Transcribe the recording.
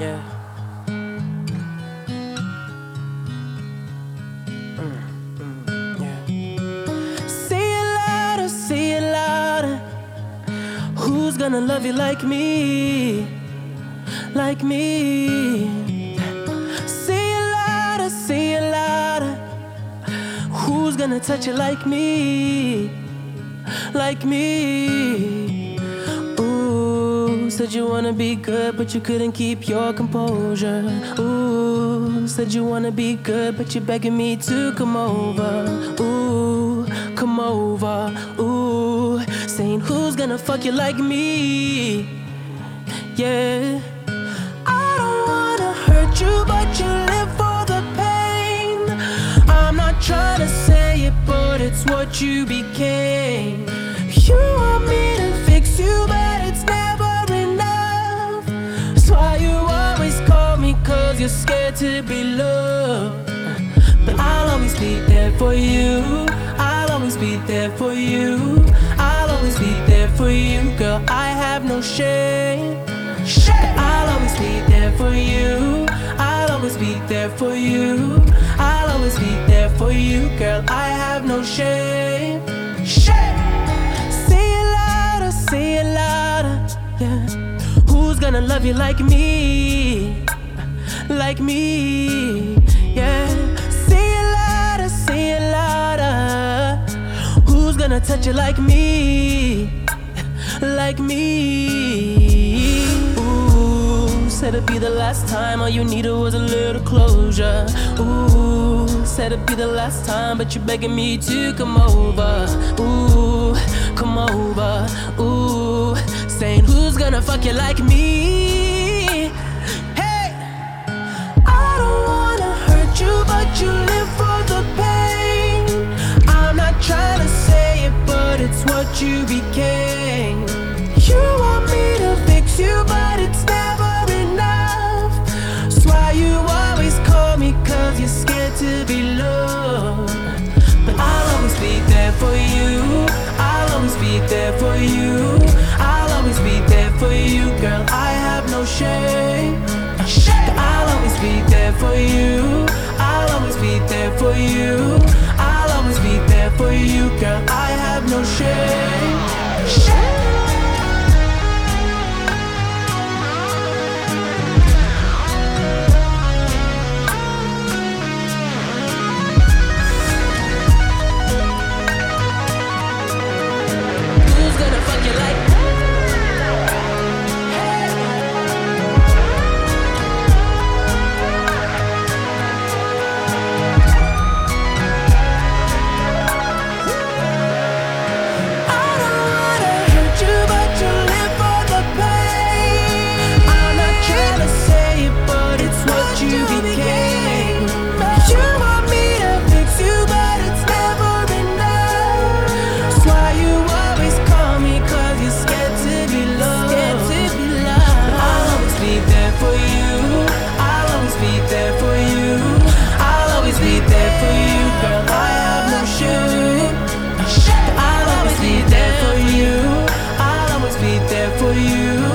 Mm, mm, yeah. Say it louder, say it louder. Who's gonna love you like me? Like me. Say it louder, say it louder. Who's gonna touch you like me? Like me. Said you wanna be good, but you couldn't keep your composure. Ooh, said you wanna be good, but you're begging me to come over. Ooh, come over. Ooh, saying who's gonna fuck you like me? Yeah. I don't wanna hurt you, but you live for the pain. I'm not trying to say it, but it's what you became. You're scared to be loved. But I'll always be there for you. I'll always be there for you. I'll always be there for you, girl. I have no shame. Shame. I'll always be there for you. I'll always be there for you. I'll always be there for you, girl. I have no shame. Shame. Say it louder, say it louder. Yeah. Who's gonna love you like me? Like me? Yeah. Say it louder, say it louder. Who's gonna touch you like me? Like me? Ooh, said it'd be the last time. All you needed was a little closure. Ooh, said it'd be the last time, but you're begging me to come over. Ooh, come over. Ooh, saying who's gonna fuck you like me? You became. You want me to fix you, but it's never enough. That's why you always call me, cause you're scared to be loved. But I'll always be there for you. I'll always be there for you. I'll always be there for you, girl. I have no shame. But I'll always be there for you. I'll always be there for you. I'll always be there for you, girl. I. for you.